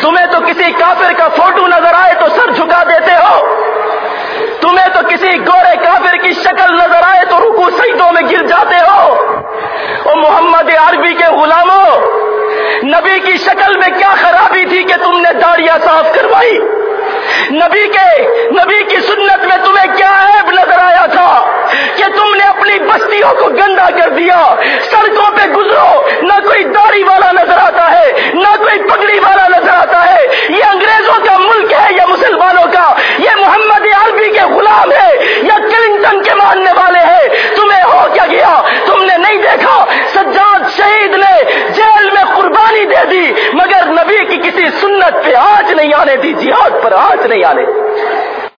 تمہیں تو کسی کافر کا فوٹو نظر آئے تو سر جھکا دیتے ہو۔ تمہیں تو کسی گورے کافر کی شکل نظر آئے تو رکو سیدوں میں گر جاتے ہو۔ او محمد عربی کے غلاموں، نبی کی شکل میں کیا خرابی تھی کہ تم نے داڑیاں صاف کروائی۔ نبی کے، نبی کی سنت میں تمہیں کیا عیب نظر آیا تھا کہ تم نے اپنی بستیوں کو گندا کر دیا۔ سڑکوں پہ گزرو، نہ کوئی داڑھی والا نظر آتا ہے، نہ کوئی لندن کے ماننے والے ہیں۔ تمہیں ہو کیا گیا؟ تم نے نہیں دیکھا؟ سجاد شہید نے جیل میں قربانی دے دی، مگر نبی کی کسی سنت پہ آج نہیں آنے دی، جہاد پر آج نہیں آنے دی۔